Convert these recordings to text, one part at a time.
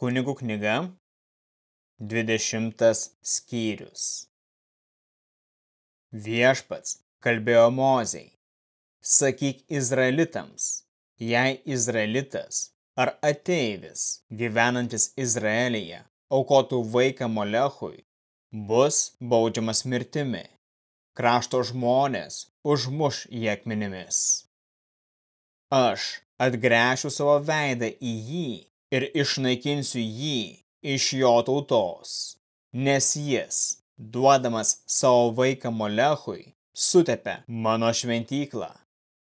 Kunigų knyga, 20 skyrius. Viešpats kalbėjo Mozei, sakyk Izraelitams, jei Izraelitas ar ateivis gyvenantis Izraelyje aukotų vaiką Molechui, bus baudžiamas mirtimi. Krašto žmonės užmuš jį akmenimis. Aš atgręšiu savo veidą į jį ir išnaikinsiu jį iš jo tautos, nes jis, duodamas savo vaiką Molechui, sutepė mano šventyklą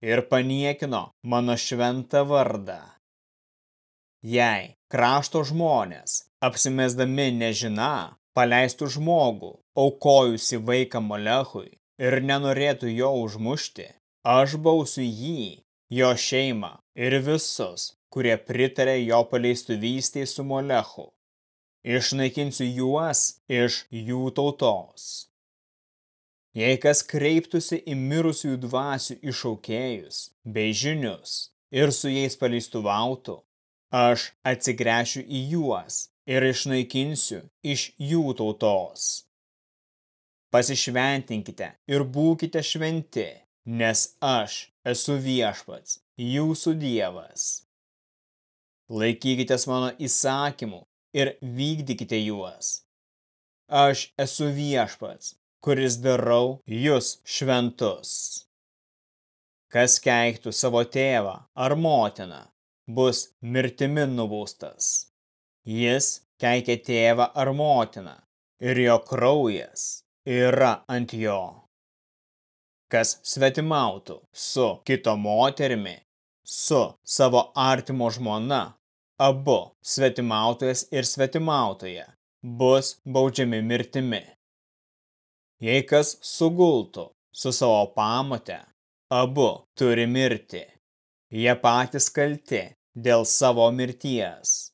ir paniekino mano šventą vardą. Jei krašto žmonės, apsimesdami nežina, paleistų žmogų, aukojusi vaiką Molechui ir nenorėtų jo užmušti, aš bausiu jį, jo šeimą ir visus, kurie pritarė jo paleistuvystėj su Molechu. Išnaikinsiu juos iš jų tautos. Jei kas kreiptųsi į mirusiųjų dvasių išaukėjus bei žinius ir su jais paleistuvautų, aš atsigręšiu į juos ir išnaikinsiu iš jų tautos. Pasišventinkite ir būkite šventi, nes aš esu viešpats, jūsų dievas. Laikykitės mano įsakymų ir vykdykite juos. Aš esu viešpats, kuris darau jūs šventus. Kas keiktų savo tėvą ar motiną, bus mirtimi nubaustas. Jis keikia tėvą ar motiną ir jo kraujas yra ant jo. Kas svetimautų su kito moterimi, su savo artimo žmona abu svetimautojas ir svetimautoja bus baudžiami mirtimi. Jei kas sugultų su savo pamote, abu turi mirti. Jie patys kalti dėl savo mirties.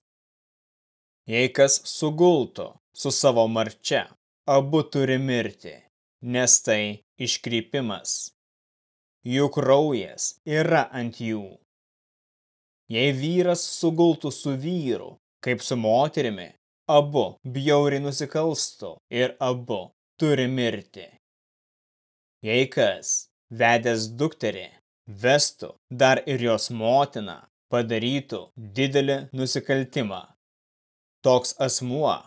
Jei kas sugultų su savo marčia, abu turi mirti, nes tai iškrypimas. Jų kraujas yra ant jų. Jei vyras sugultų su vyru, kaip su moterimi, abu bjauriai nusikalstų ir abu turi mirti. Jei kas, vedęs dukterį, vestų dar ir jos motiną, padarytų didelį nusikaltimą. Toks asmuo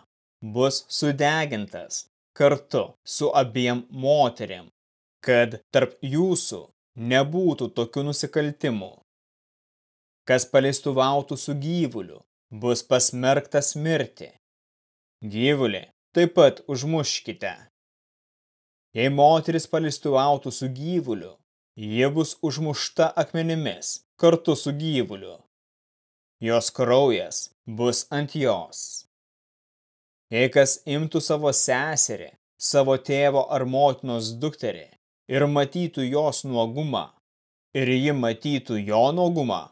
bus sudegintas kartu su abiem moterim, kad tarp jūsų nebūtų tokių nusikaltimų kas paleistuvautų su gyvuliu, bus pasmerktas mirti. Gyvulį taip pat užmuškite. Jei moteris paleistuvautų su gyvuliu, ji bus užmušta akmenimis kartu su gyvuliu. Jos kraujas bus ant jos. Jei kas imtų savo seserį, savo tėvo ar motinos dukterį ir matytų jos nuogumą, ir ji matytų jo nuogumą,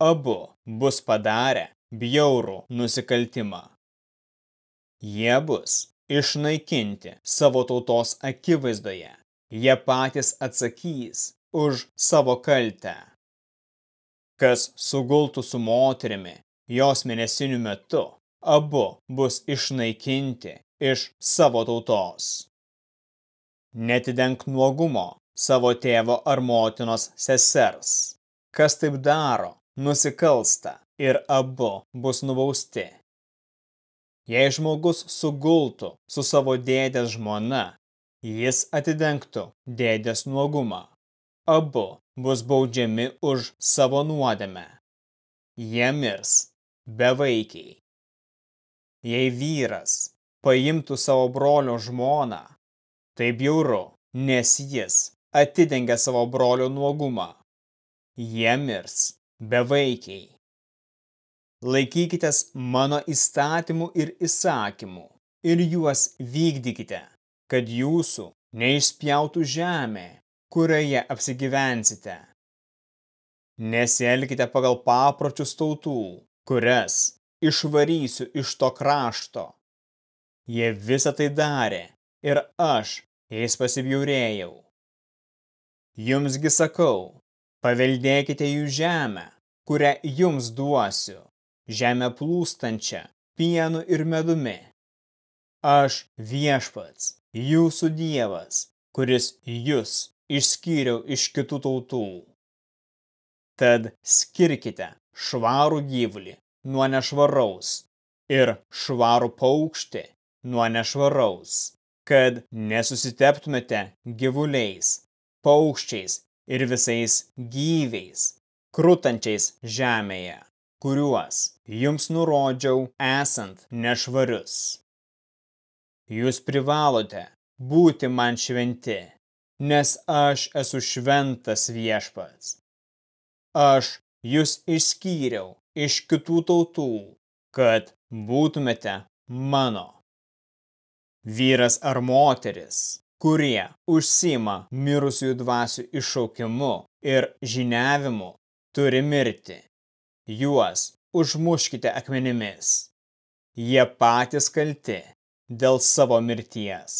abu bus padarę bjaurų nusikaltimą. Jie bus išnaikinti savo tautos akivaizdoje, jie patys atsakys už savo kaltę. Kas sugultų su moterimi jos mėnesinių metu, abu bus išnaikinti iš savo tautos. Netidenk nuogumo savo tėvo ar motinos sesers. Kas taip daro, nusikalsta ir abu bus nubausti. Jei žmogus sugultų su savo dėdės žmona, jis atidengtų dėdės nuogumą. Abu bus baudžiami už savo nuodėmę. Jie mirs bevaikiai. Jei vyras paimtų savo brolio žmoną, tai bjauru, nes jis atidengia savo brolio nuogumą. Jie mirs bevaikiai. Laikykitės mano įstatymų ir įsakymų ir juos vykdykite, kad jūsų neišspjautų žemė, kurioje apsigyvensite. Nesielkite pagal papročius tautų, kurias išvarysiu iš to krašto. Jie visą tai darė ir aš jais pasibjaurėjau. Jumsgi sakau, Paveldėkite jų žemę, kurią jums duosiu, žemę plūstančią pienu ir medumi. Aš viešpats, jūsų dievas, kuris jūs išskyriau iš kitų tautų. Tad skirkite švarų gyvulį nuo nešvaraus ir švarų paukštį nuo nešvaraus, kad nesusiteptumėte gyvuliais, paukščiais ir visais gyviais, krutančiais žemėje, kuriuos jums nurodžiau esant nešvarius. Jūs privalote būti man šventi, nes aš esu šventas viešpats. Aš jūs išskyriau iš kitų tautų, kad būtumėte mano. Vyras ar moteris, kurie užsima mirusiųjų dvasių iššaukimu ir žiniavimu, turi mirti. Juos užmuškite akmenimis. Jie patys kalti dėl savo mirties.